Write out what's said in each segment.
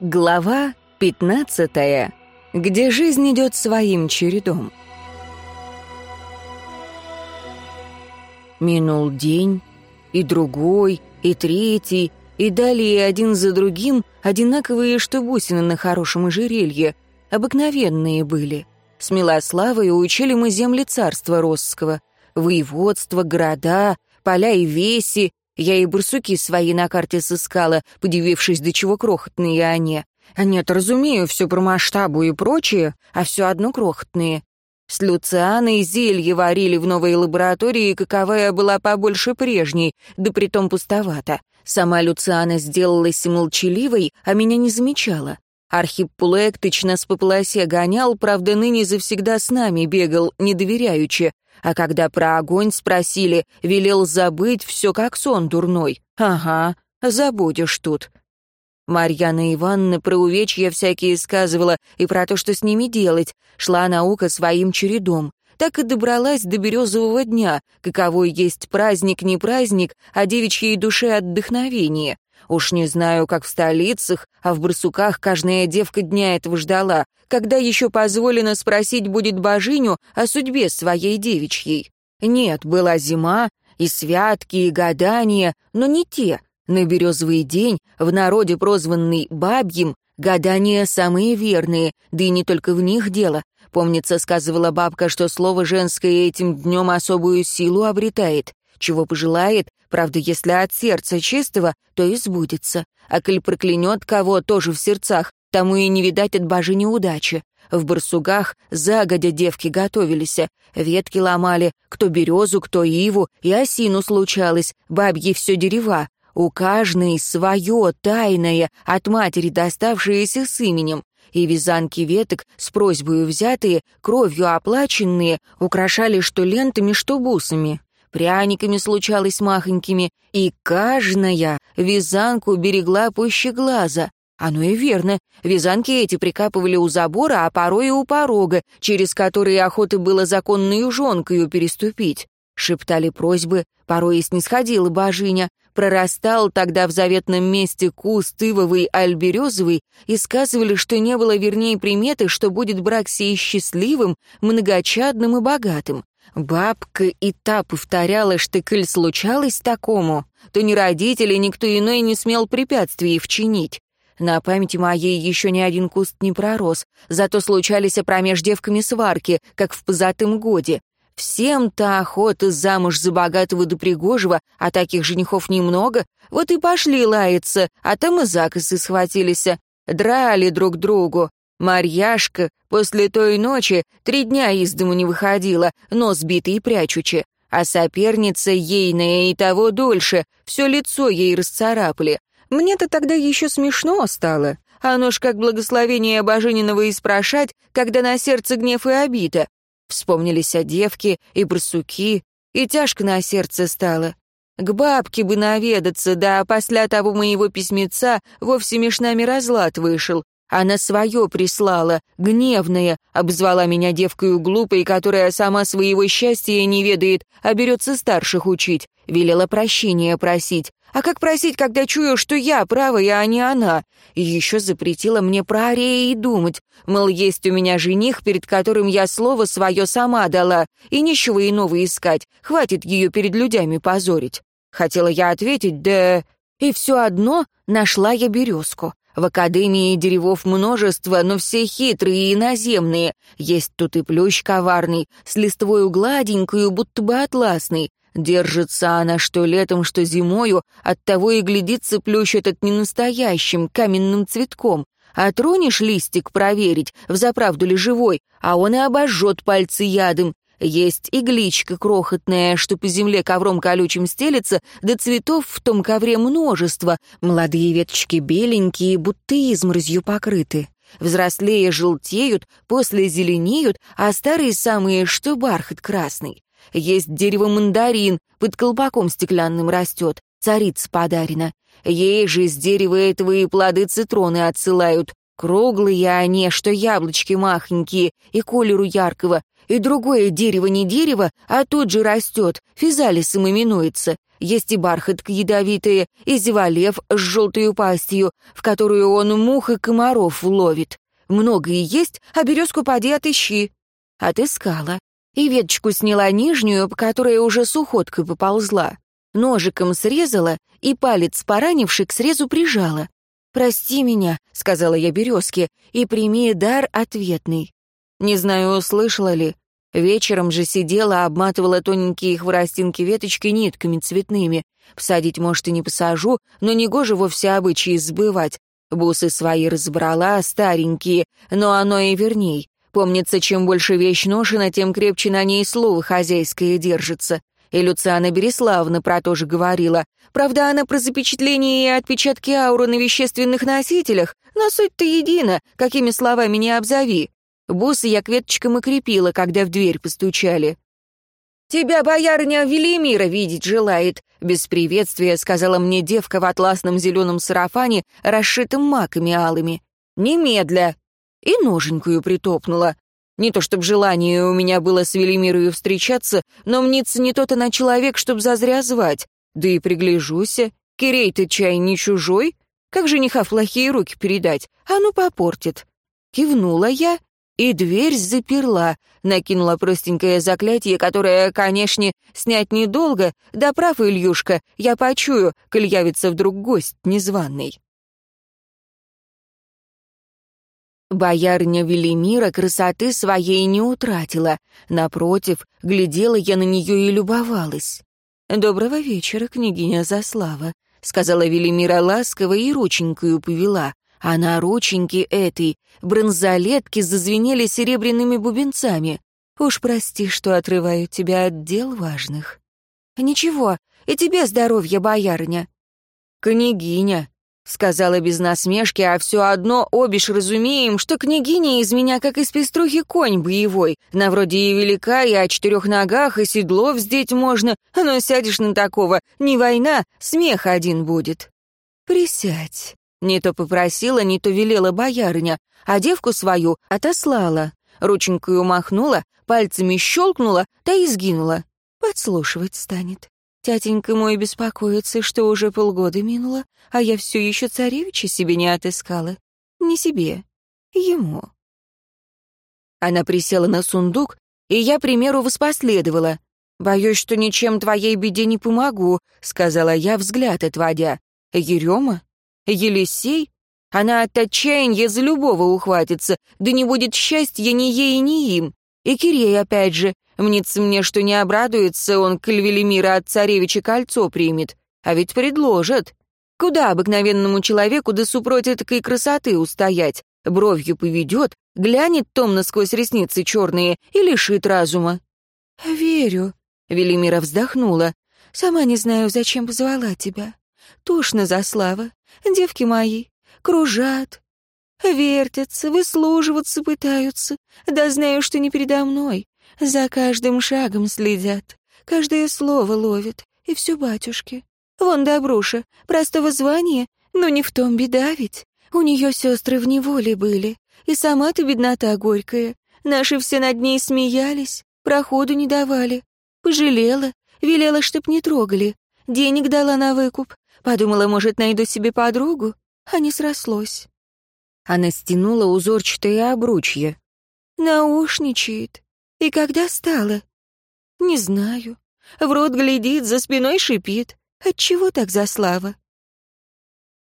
Глава 15. Где жизнь идет своим чередом. Минул день, и другой, и третий, и далее один за другим одинаковые, что бусины на хорошем ожерелье, обыкновенные были. С Милославой учили мы земли царства Росского, воеводства, города, поля и веси, я и бурсуки свои на карте сыскала, подивившись, до чего крохотные они. А нет, разумею, все про масштабу и прочее, а все одно крохотные. С Люцианой зелье варили в новой лаборатории, каковая была побольше прежней, да притом пустовата. Сама Люциана сделалась молчаливой, а меня не замечала. Архип Пулектыч нас по полосе гонял, правда, ныне завсегда с нами бегал, не доверяючи. А когда про огонь спросили, велел забыть все как сон дурной. Ага, забудешь тут. Марьяна Ивановна про увечья всякие сказывала и про то, что с ними делать. Шла наука своим чередом. Так и добралась до березового дня, каковой есть праздник не праздник, а девичьей душе отдохновение. Уж не знаю, как в столицах, а в Барсуках каждая девка дня этого ждала, когда еще позволено спросить будет божиню о судьбе своей девичьей. Нет, была зима, и святки, и гадания, но не те. На березовый день, в народе прозванный «бабьим», гадания самые верные, да и не только в них дело. Помнится, сказывала бабка, что слово женское этим днем особую силу обретает. Чего пожелает, правда, если от сердца чистого, то и сбудется. А коль проклянет кого тоже в сердцах, тому и не видать от божи неудачи. В барсугах загодя девки готовились, ветки ломали, кто березу, кто иву, и осину случалось, бабьи все дерева. У каждой свое тайное, от матери доставшееся с именем. И вязанки веток, с просьбой взятые, кровью оплаченные, украшали что лентами, что бусами пряниками случалось махонькими, и каждая вязанку берегла пуще глаза. Оно и верно, вязанки эти прикапывали у забора, а порой и у порога, через которые охоты было законную жонкою переступить. Шептали просьбы, порой и снисходила божиня. Прорастал тогда в заветном месте куст ивовый альберезовый, и сказывали, что не было вернее приметы, что будет брак сей счастливым, многочадным и богатым. Бабка и та повторяла, что коль случалось такому, то ни родители, никто иной не смел препятствий вчинить. На памяти моей еще ни один куст не пророс, зато случались промеж девками сварки, как в позатым годе. Всем-то охота замуж за богатого да пригожего, а таких женихов немного, вот и пошли лаяться, а там и закосы схватились, драли друг другу. Марьяшка после той ночи три дня из дому не выходила, нос битый и прячучи, а соперница ейная и того дольше, все лицо ей расцарапали. Мне-то тогда еще смешно стало. Оно ж как благословение Божениного испрошать, когда на сердце гнев и обида. Вспомнились о девке и барсуки, и тяжко на сердце стало. К бабке бы наведаться, да после того моего письмеца вовсе меж нами разлад вышел. Она свое прислала, гневная, обзвала меня девкою глупой, которая сама своего счастья не ведает, а берется старших учить, велела прощения просить. А как просить, когда чую, что я правая, а не она? Еще запретила мне про Арея и думать. Мол, есть у меня жених, перед которым я слово свое сама дала, и ничего иного искать, хватит ее перед людьми позорить. Хотела я ответить, да... И все одно нашла я березку. В Академии деревов множество, но все хитрые и наземные. Есть тут и плющ коварный, с листвою гладенькую, будто бы атласный. Держится она что летом, что зимою, оттого и глядится плющ этот ненастоящим, каменным цветком. А тронешь листик проверить, взаправду ли живой, а он и обожжет пальцы ядом. Есть игличка крохотная, что по земле ковром колючим стелется, да цветов в том ковре множество, молодые веточки беленькие, будто изморозью покрыты. Взрослее желтеют, после зеленеют, а старые самые, что бархат красный. Есть дерево мандарин, под колпаком стеклянным растет, царица подарена. Ей же с дерева этого и плоды цитрона отсылают. Круглые они, что яблочки махонькие, и колеру яркого, и другое дерево не дерево, а тут же растет, физалисом именуется. Есть и бархатка ядовитая, и зевалев с желтой пастью, в которую он мух и комаров ловит. Много и есть, а березку поди отыщи. Отыскала. И веточку сняла нижнюю, которая уже с уходкой поползла. Ножиком срезала и палец, поранивший, к срезу прижала. «Прости меня», — сказала я березке, — «и прими дар ответный». Не знаю, услышала ли. Вечером же сидела, обматывала тоненькие хворостинки веточки нитками цветными. Посадить, может, и не посажу, но негоже вовсе обычаи сбывать. Бусы свои разбрала, старенькие, но оно и верней. Помнится, чем больше вещь ношена, тем крепче на ней слово хозяйское держится. И Люциана Береславна про то же говорила. Правда, она про запечатление и отпечатки ауры на вещественных носителях, но суть-то едина, какими словами не обзови. Бусы я к веточкам и крепила, когда в дверь постучали. «Тебя боярня Велимира видеть желает», — без приветствия сказала мне девка в атласном зеленом сарафане, расшитым маками алыми. «Немедля!» И ноженькую притопнула. Не то чтоб желание у меня было с Велимирою встречаться, но мнится не тот она человек, чтоб зазря звать. Да и пригляжуся. Кирей ты чай не чужой? Как жениха плохие руки передать? А ну попортит. Кивнула я и дверь заперла, накинула простенькое заклятие, которое, конечно, снять недолго, да прав, Ильюшка, я почую, коль явится вдруг гость незваный. Боярня Велимира красоты своей не утратила. Напротив, глядела я на нее и любовалась. «Доброго вечера, княгиня Заслава», — сказала Велимира ласково и рученькою повела а на рученьке этой бронзолетки зазвенели серебряными бубенцами. Уж прости, что отрываю тебя от дел важных. Ничего, и тебе здоровья, боярня. Княгиня, — сказала без насмешки, а все одно обишь разумеем, что княгиня из меня как из пеструхи конь боевой, на вроде и велика, и о четырех ногах, и седло вздеть можно, но сядешь на такого, не война, смех один будет. Присядь, не то попросила, не то велела боярыня, а девку свою отослала. Рученькою махнула, пальцами щелкнула, та и сгинула. Подслушивать станет. Тятенька мой беспокоится, что уже полгода минуло, а я все еще царевича себе не отыскала. Не себе, ему. Она присела на сундук, и я примеру воспоследовала. «Боюсь, что ничем твоей беде не помогу», — сказала я, взгляд отводя. «Ерема? Елисей? Она от отчаяния за любого ухватится, да не будет счастья ни ей, ни им. И Кирей опять же. Мнится мне, что не обрадуется он, коль Велимира от царевича кольцо примет. А ведь предложат. Куда обыкновенному человеку да супроть этой красоты устоять? Бровью поведет, глянет томно сквозь ресницы черные и лишит разума. «Верю», — Велимира вздохнула. «Сама не знаю, зачем позвала тебя. Тошно за слава. Девки мои кружат, вертятся, выслуживаться пытаются. Да знаю, что не передо мной. За каждым шагом следят, каждое слово ловят. И все батюшки. Вон Добруша, простого звания, но не в том беда ведь. У нее сестры в неволе были. И сама-то беднота горькая. Наши все над ней смеялись, проходу не давали. Пожалела, велела, чтоб не трогали. Денег дала на выкуп, Подумала, может, найду себе подругу, а не срослось. Она стянула узорчатое обручье. Наушничает. И когда стало? Не знаю. В рот глядит, за спиной шипит. Отчего так за слава?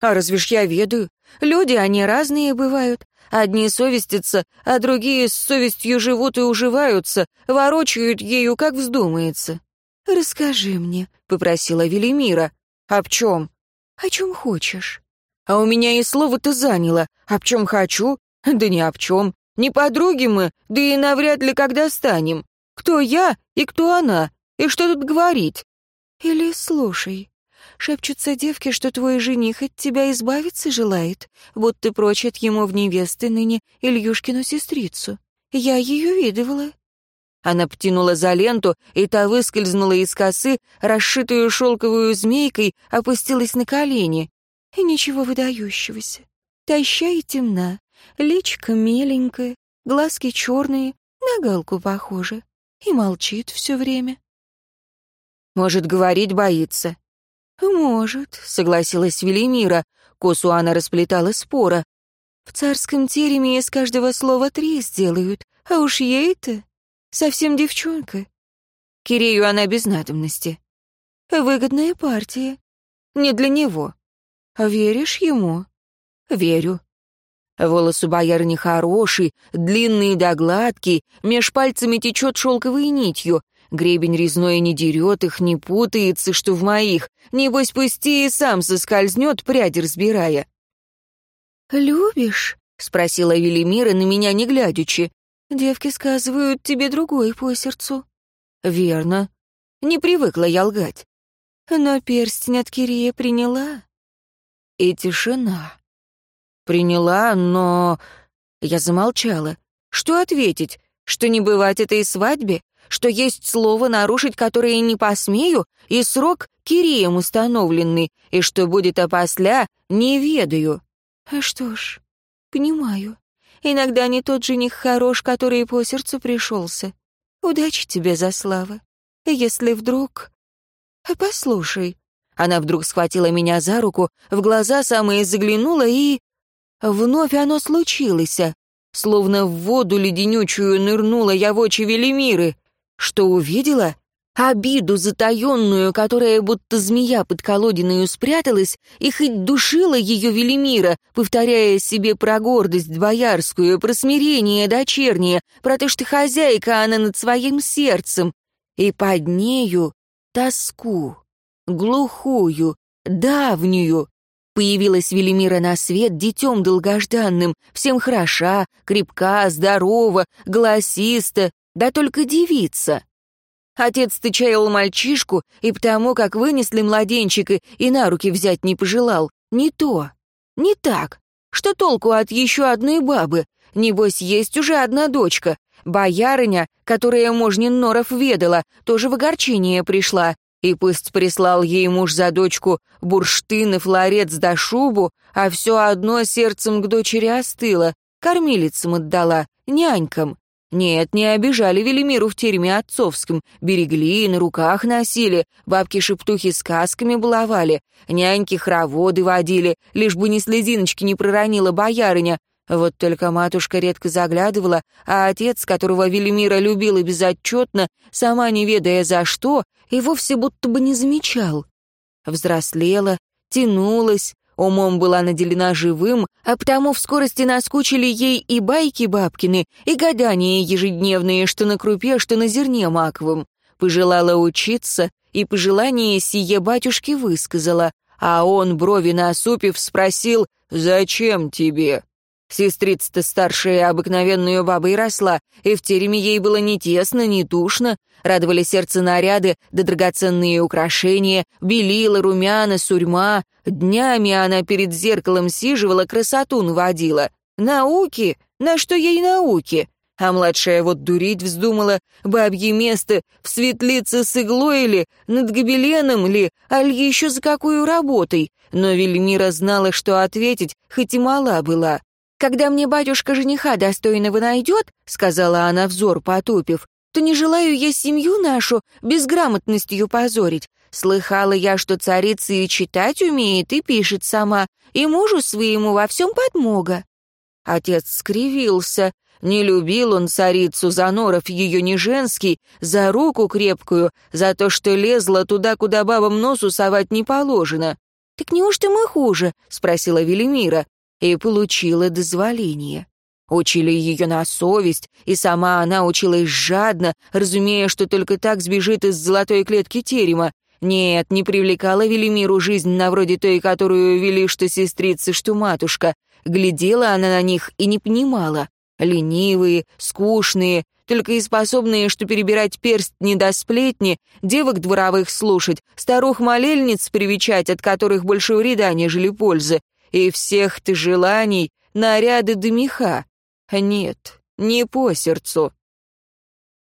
А разве ж я ведаю? Люди, они разные бывают. Одни совестятся, а другие с совестью живут и уживаются, ворочают ею, как вздумается. «Расскажи мне», — попросила Велимира. «Об чем?» «О чем хочешь». «А у меня и слово-то заняло. Об чем хочу?» «Да ни об чем. Не подруги мы, да и навряд ли когда станем. Кто я и кто она? И что тут говорить?» «Или слушай. Шепчутся девки, что твой жених от тебя избавиться желает, будто прочат ему в невесты ныне Ильюшкину сестрицу. Я ее видывала. Она птянула за ленту, и та выскользнула из косы, расшитую шелковую змейкой, опустилась на колени. И ничего выдающегося. Таща и темна, личка меленькая, глазки черные, на галку похожа. И молчит все время. Может, говорить боится?» «Может», — согласилась Велимира. Косу она расплетала спора. «В царском тереме из каждого слова три сделают, а уж ей-то совсем девчонка. Кирею она без надобности. Выгодная партия. Не для него. Веришь ему?» «Верю. Волос у боярни хороший, длинный да гладкий, меж пальцами течет шелковой нитью. Гребень резной не дерет их, не путается, что в моих. Небось, пусти и сам соскользнет, пряди разбирая. «Любишь?» — спросила Велимира, на меня не глядячи. «Девки сказывают тебе другой по сердцу». «Верно. Не привыкла я лгать». Но перстень от Кирия приняла. И тишина. Приняла, но... Я замолчала. Что ответить? Что не бывать этой свадьбе? что есть слово, нарушить которое не посмею, и срок Кирием установленный, и что будет опосля, не ведаю. А что ж, понимаю. Иногда не тот жених хорош, который по сердцу пришелся. Удачи тебе, за слава. Если вдруг... А послушай. Она вдруг схватила меня за руку, в глаза самые заглянула и... Вновь оно случилось. Словно в воду леденючую нырнула я в очи Велимиры. Что увидела? Обиду затаенную, которая будто змея под колодиную спряталась, и хоть душила ее Велимира, повторяя себе про гордость боярскую, про смирение дочернее, про то, что хозяйка она над своим сердцем, и под нею тоску, глухую, давнюю. Появилась Велимира на свет детем долгожданным, всем хороша, крепка, здорова, голосиста, да только девица. Отец-то чаял мальчишку, и потому, как вынесли младенчика, и на руки взять не пожелал. Не то, не так. Что толку от еще одной бабы? Небось, есть уже одна дочка. Боярыня, которая можнин Норов ведала, тоже в огорчение пришла. И пусть прислал ей муж за дочку бурштын и флорец да шубу, а все одно сердцем к дочери остыло, кормилицам отдала, нянькам. Нет, не обижали Велимиру в тереме отцовском, берегли, на руках носили, бабки-шептухи сказками баловали, няньки-хороводы водили, лишь бы ни слезиночки не проронила боярыня. Вот только матушка редко заглядывала, а отец, которого Велимира любила безотчетно, сама не ведая за что, и вовсе будто бы не замечал. Взрослела, тянулась, Умом была наделена живым, а потому в скорости наскучили ей и байки бабкины, и гадания ежедневные, что на крупе, что на зерне маковом. Пожелала учиться, и пожелание сие батюшке высказала, а он, брови насупив, спросил «Зачем тебе?» Сестрица-то старшая обыкновенную бабой росла, и в тереме ей было ни тесно, ни душно. Радовали сердце наряды, да драгоценные украшения, белила, румяна, сурьма. Днями она перед зеркалом сиживала, красоту наводила. Науки? На что ей науки? А младшая вот дурить вздумала, бабье место в светлице с иглой ли, над гобеленом ли, аль еще за какую работой. Но Вельмира знала, что ответить, хоть и мала была. «Когда мне батюшка жениха достойного найдет», — сказала она взор потупив, «то не желаю я семью нашу безграмотностью позорить. Слыхала я, что царица и читать умеет, и пишет сама, и мужу своему во всем подмога». Отец скривился. Не любил он царицу за норов ее не женский, за руку крепкую, за то, что лезла туда, куда бабам носу совать не положено. «Так неужто мы хуже?» — спросила Велимира и получила дозволение. Учили ее на совесть, и сама она училась жадно, разумея, что только так сбежит из золотой клетки терема. Нет, не привлекала Велимиру жизнь на вроде той, которую вели что сестрица, что матушка. Глядела она на них и не понимала. Ленивые, скучные, только и способные, что перебирать перст не до сплетни, девок дворовых слушать, старух-молельниц привечать, от которых больше вреда, нежели пользы и всех ты желаний наряды до меха. Нет, не по сердцу.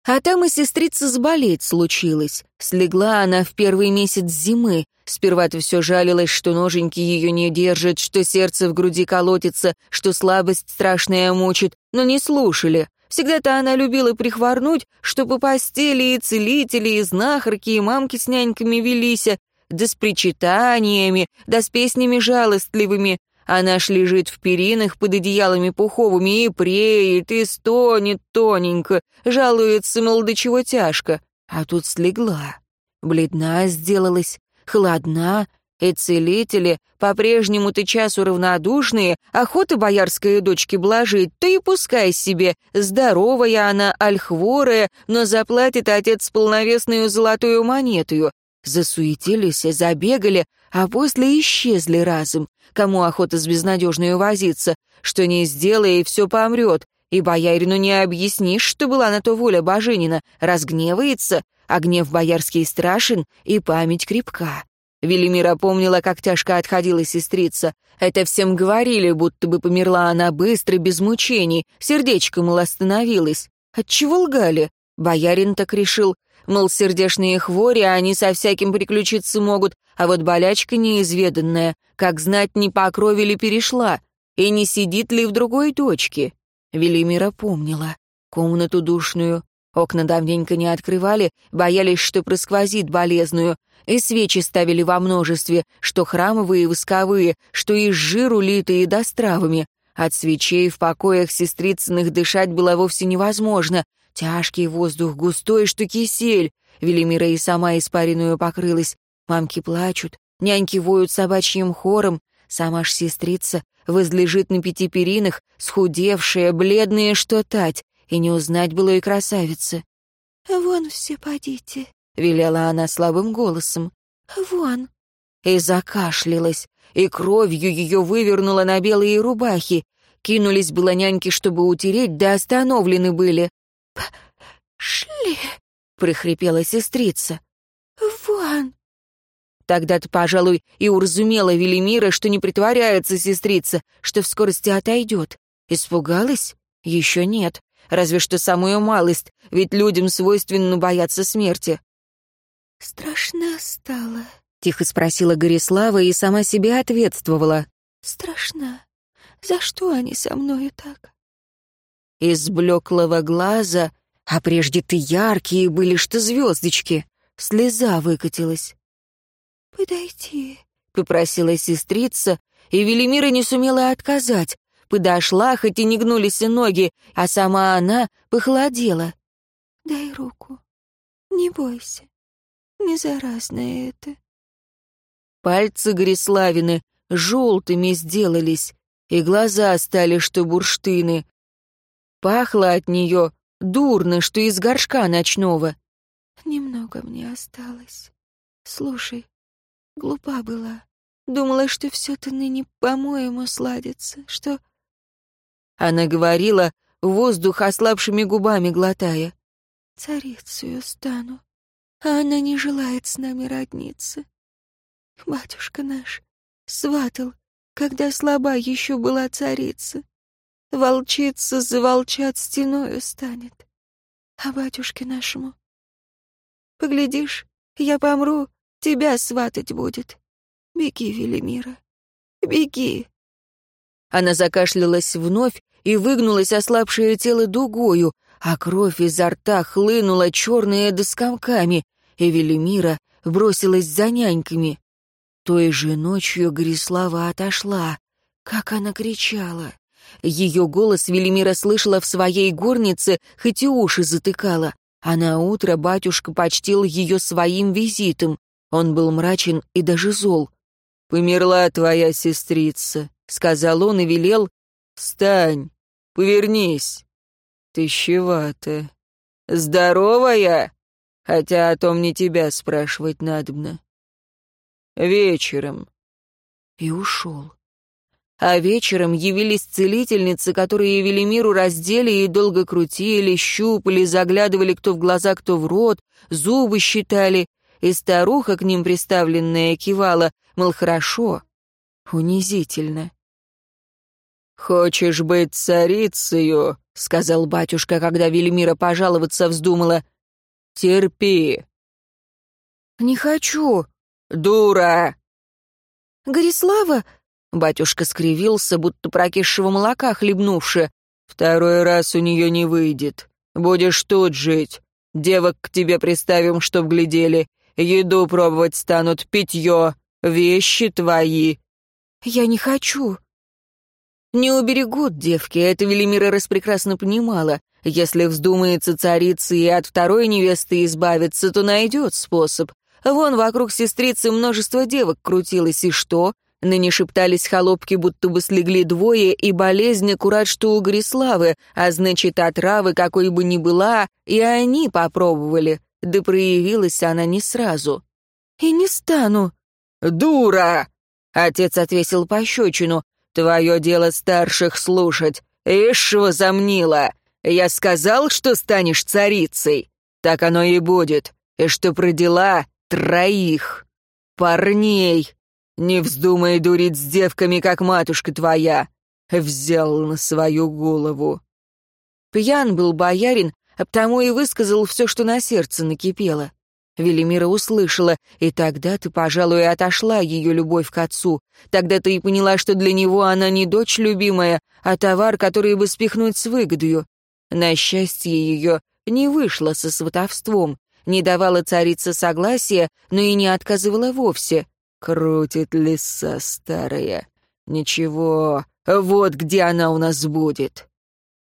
А там и сестрица заболеть случилось. Слегла она в первый месяц зимы. Сперва-то все жалилась, что ноженьки ее не держат, что сердце в груди колотится, что слабость страшная мучит, но не слушали. Всегда-то она любила прихворнуть, что по постели и целители, и знахарки, и мамки с няньками велися, да с причитаниями, да с песнями жалостливыми. Она ж лежит в перинах под одеялами пуховыми и преет, и стонет тоненько, жалуется, мол, до чего тяжко. А тут слегла. Бледна сделалась, холодна, и целители, по-прежнему-то часу равнодушные, охота боярской дочки блажить, то и пускай себе, здоровая она, альхворая, но заплатит отец полновесную золотую монетую. Засуетились, забегали, а после исчезли разом. Кому охота с безнадежной возиться, что не сделай, и все помрет. И боярину не объяснишь, что была на то воля Боженина, разгневается, а гнев боярский страшен, и память крепка. Велимира помнила, как тяжко отходила сестрица. Это всем говорили, будто бы померла она быстро, без мучений, сердечко, мол, остановилось. Отчего лгали? Боярин так решил. Мол, сердечные хвори, они со всяким приключиться могут, а вот болячка неизведанная, как знать, не по крови ли перешла, и не сидит ли в другой точке. Велимира помнила. Комнату душную. Окна давненько не открывали, боялись, что просквозит болезную, и свечи ставили во множестве, что храмовые и восковые, что из жиру литые да с травами. От свечей в покоях сестрицыных дышать было вовсе невозможно. Тяжкий воздух, густой, что кисель. Велимира и сама испаренную покрылась. Мамки плачут, няньки воют собачьим хором. Сама ж сестрица возлежит на пяти перинах, схудевшая, бледная, что тать, и не узнать было и красавицы. «Вон все подите», — велела она слабым голосом. «Вон». И закашлялась, и кровью ее вывернула на белые рубахи. Кинулись было няньки, чтобы утереть, да остановлены были. «Шли!» — прихрипела сестрица. «Вон!» Тогда-то, пожалуй, и уразумела Велимира, что не притворяется сестрица, что в скорости отойдет. Испугалась? Еще нет. Разве что самую малость, ведь людям свойственно бояться смерти. «Страшно стало», — тихо спросила Горислава и сама себе ответствовала. «Страшно. За что они со мною так?» Из блеклого глаза, а прежде-то яркие были, что звездочки, слеза выкатилась. «Подойти», — попросила сестрица, и Велимира не сумела отказать. Подошла, хоть и не гнулись ноги, а сама она похолодела. «Дай руку. Не бойся. Не заразное это». Пальцы Гориславины желтыми сделались, и глаза стали, что бурштыны. Пахло от нее дурно, что из горшка ночного. «Немного мне осталось. Слушай, глупа была. Думала, что все-то ныне, по-моему, сладится, что...» Она говорила, воздух ослабшими губами глотая. «Царицею стану, а она не желает с нами родниться. Батюшка наш сватал, когда слаба еще была царица. Волчица за стеною станет. А батюшке нашему... Поглядишь, я помру, тебя сватать будет. Беги, Велимира, беги. Она закашлялась вновь и выгнулась ослабшее тело дугою, а кровь изо рта хлынула черные доскомками, и Велимира бросилась за няньками. Той же ночью Горислава отошла. Как она кричала! Ее голос Велимира слышала в своей горнице, хоть и уши затыкала. А на утро батюшка почтил ее своим визитом. Он был мрачен и даже зол. «Померла твоя сестрица», — сказал он и велел. «Встань, повернись. Тыщевато. Здоровая? Хотя о том не тебя спрашивать надобно. Вечером». И ушел. А вечером явились целительницы, которые Велимиру раздели и долго крутили, щупали, заглядывали кто в глаза, кто в рот, зубы считали, и старуха к ним приставленная кивала, мол, хорошо, унизительно. «Хочешь быть царицею?» — сказал батюшка, когда Велимира пожаловаться вздумала. «Терпи». «Не хочу». «Дура!» «Горислава!» Батюшка скривился, будто прокисшего молока хлебнувши. Второй раз у нее не выйдет. Будешь тут жить. Девок к тебе приставим, чтоб глядели. Еду пробовать станут, питье, вещи твои». «Я не хочу». «Не уберегут девки, это Велимира распрекрасно понимала. Если вздумается царица и от второй невесты избавиться, то найдет способ. Вон вокруг сестрицы множество девок крутилось, и что? Ныне шептались холопки, будто бы слегли двое, и болезнь аккурат что у Гориславы, а значит, отравы какой бы ни была, и они попробовали. Да проявилась она не сразу. «И не стану». «Дура!» — отец отвесил пощечину. «Твое дело старших слушать. Ишь, возомнила. Я сказал, что станешь царицей. Так оно и будет. И что продела троих. Парней. Не вздумай дурить с девками, как матушка твоя. Взял на свою голову. Пьян был боярин, а потому и высказал все, что на сердце накипело. Велимира услышала, и тогда ты, пожалуй, отошла ее любовь к отцу. Тогда ты и поняла, что для него она не дочь любимая, а товар, который бы спихнуть с выгодою. На счастье ее не вышло со сватовством, не давала царица согласия, но и не отказывала вовсе. Крутит лиса старая. Ничего, вот где она у нас будет.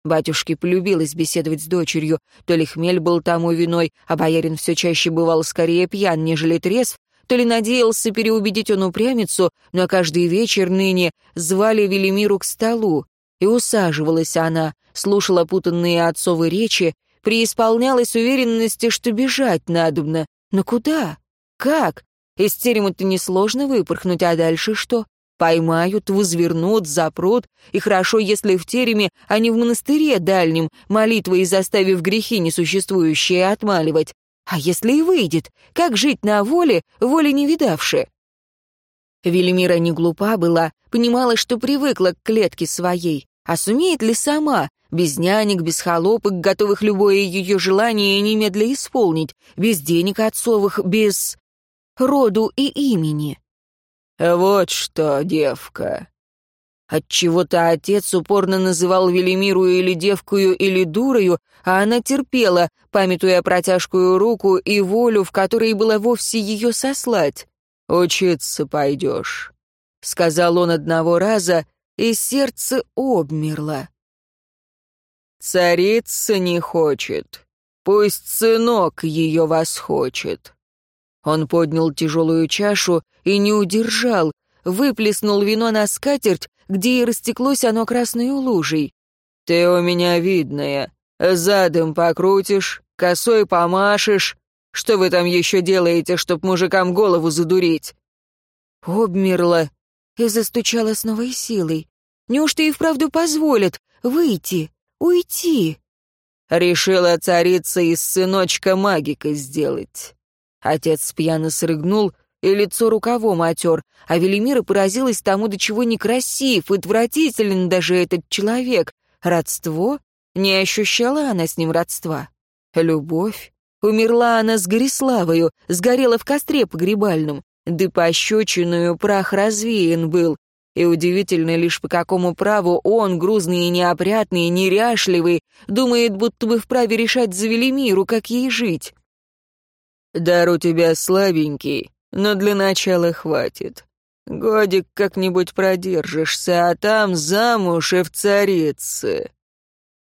Батюшке полюбилось беседовать с дочерью, то ли хмель был тому виной, а боярин все чаще бывал скорее пьян, нежели трезв, то ли надеялся переубедить он упрямицу, но каждый вечер ныне звали Велимиру к столу, и усаживалась она, слушала путанные отцовы речи, преисполнялась уверенности, что бежать надобно. Но куда? Как? Из терема-то несложно выпорхнуть, а дальше что? Поймают, возвернут, запрут, и хорошо, если в тереме, а не в монастыре дальнем, молитвой заставив грехи несуществующие отмаливать. А если и выйдет, как жить на воле, воле не видавши? Велимира не глупа была, понимала, что привыкла к клетке своей. А сумеет ли сама, без нянек, без холопок, готовых любое ее желание немедля исполнить, без денег отцовых, без роду и имени. «Вот что, девка!» Отчего-то отец упорно называл Велимиру или девкую, или дурою, а она терпела, памятуя про тяжкую руку и волю, в которой было вовсе ее сослать. «Учиться пойдешь», — сказал он одного раза, и сердце обмерло. «Царица не хочет, пусть сынок ее восхочет». Он поднял тяжелую чашу и не удержал, выплеснул вино на скатерть, где и растеклось оно красной лужей. «Ты у меня видная. Задом покрутишь, косой помашешь. Что вы там еще делаете, чтоб мужикам голову задурить?» Обмерла и застучала с новой силой. Неужто и вправду позволят выйти, уйти?» Решила царица из сыночка магика сделать. Отец пьяно срыгнул и лицо рукавом отер, а Велимира поразилась тому, до чего некрасив, отвратителен даже этот человек. Родство? Не ощущала она с ним родства. Любовь? Умерла она с Гориславою, сгорела в костре погребальном. Да пощечиную прах развеян был. И удивительно лишь по какому праву он, грузный и неопрятный, неряшливый, думает, будто бы вправе решать за Велимиру, как ей жить. Дар у тебя слабенький, но для начала хватит. Годик как-нибудь продержишься, а там замуж и в царице».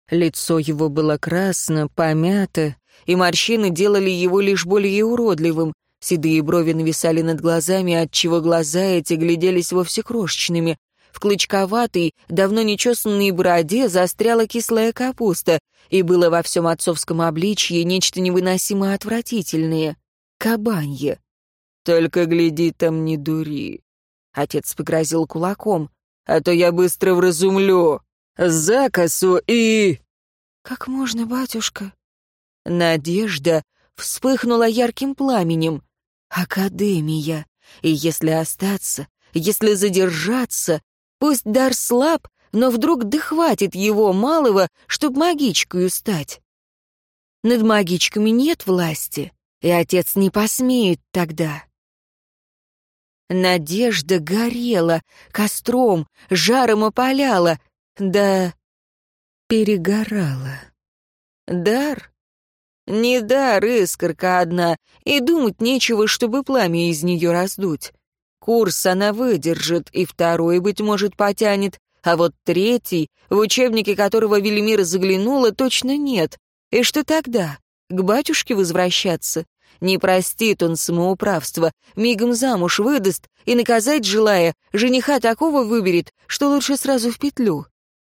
Лицо его было красно, помято, и морщины делали его лишь более уродливым. Седые брови нависали над глазами, отчего глаза эти гляделись вовсе крошечными. В клычковатой, давно нечесанной бороде застряла кислая капуста, и было во всем отцовском обличье нечто невыносимо отвратительное. Кабанье. «Только гляди там, не дури!» Отец погрозил кулаком. «А то я быстро вразумлю! Закосу и...» «Как можно, батюшка?» Надежда вспыхнула ярким пламенем. «Академия! И если остаться, если задержаться, Пусть дар слаб, но вдруг да его малого, чтоб магичкою стать. Над магичками нет власти, и отец не посмеет тогда. Надежда горела, костром, жаром опаляла, да перегорала. Дар? Не дар, искорка одна, и думать нечего, чтобы пламя из нее раздуть. Курс она выдержит, и второй, быть может, потянет, а вот третий, в учебнике которого Велимира заглянула, точно нет. И что тогда? К батюшке возвращаться? Не простит он самоуправство, мигом замуж выдаст и наказать желая, жениха такого выберет, что лучше сразу в петлю.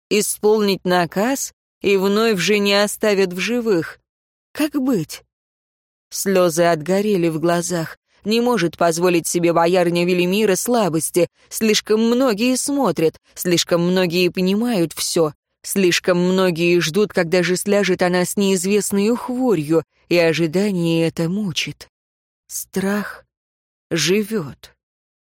Исполнить наказ и вновь же не оставят в живых. Как быть? Слезы отгорели в глазах. Не может позволить себе боярня Велимира слабости. Слишком многие смотрят, слишком многие понимают все. Слишком многие ждут, когда же сляжет она с неизвестной хворью, и ожидание это мучит. Страх живет,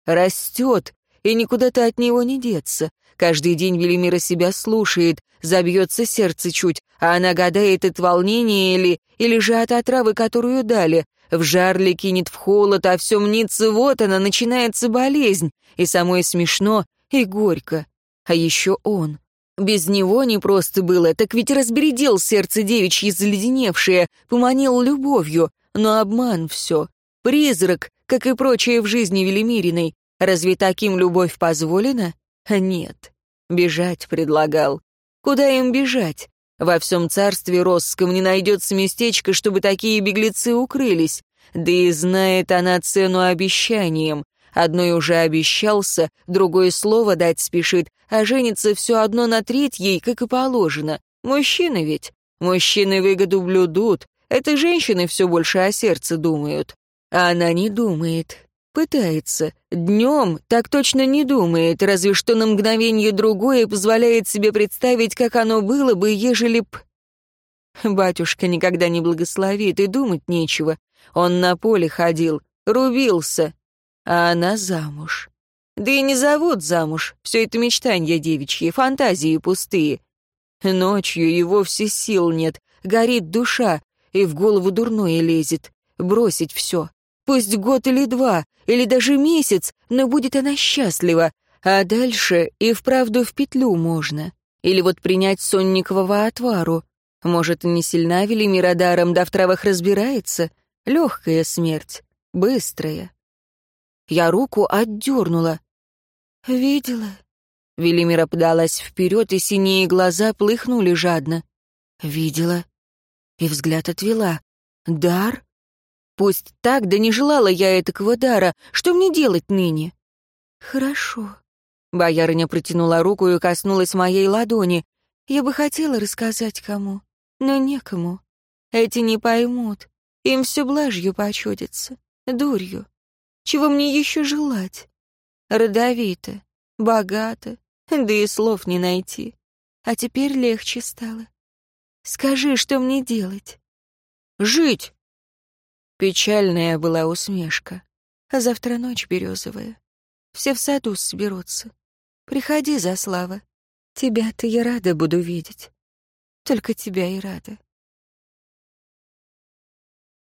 растет, и никуда-то от него не деться. Каждый день Велимира себя слушает, забьется сердце чуть, а она гадает от волнения или, или же от отравы, которую дали. В жар ли кинет в холод, а все мнится, вот она, начинается болезнь. И самое смешно, и горько. А еще он. Без него не просто было, так ведь разбередил сердце девичье заледеневшее, поманил любовью, но обман все. Призрак, как и прочее в жизни Велимириной. Разве таким любовь позволена? Нет. Бежать предлагал. Куда им бежать? Во всем царстве Росском не найдется местечко, чтобы такие беглецы укрылись. Да и знает она цену обещаниям. Одной уже обещался, другое слово дать спешит, а женится все одно на третьей, как и положено. Мужчины ведь. Мужчины выгоду блюдут. Это женщины все больше о сердце думают. А она не думает. Пытается. Днем так точно не думает, разве что на мгновение другое позволяет себе представить, как оно было бы, ежели б... Батюшка никогда не благословит, и думать нечего. Он на поле ходил, рубился, а она замуж. Да и не зовут замуж, все это мечтания девичьи, фантазии пустые. Ночью и вовсе сил нет, горит душа, и в голову дурное лезет. Бросить все. Пусть год или два, или даже месяц, но будет она счастлива. А дальше и вправду в петлю можно. Или вот принять сонникового отвару. Может, не сильна Велимира даром, да в травах разбирается? Легкая смерть, быстрая. Я руку отдернула. «Видела?» Велимира подалась вперед, и синие глаза плыхнули жадно. «Видела?» И взгляд отвела. «Дар?» Пусть так, да не желала я этакого дара. Что мне делать ныне? Хорошо. Боярыня протянула руку и коснулась моей ладони. Я бы хотела рассказать кому, но некому. Эти не поймут. Им все блажью почудится, дурью. Чего мне еще желать? Родовито, богато, да и слов не найти. А теперь легче стало. Скажи, что мне делать? Жить! Печальная была усмешка. А завтра ночь березовая. Все в саду соберутся. Приходи, Заслава. Тебя-то я рада буду видеть. Только тебя и рада.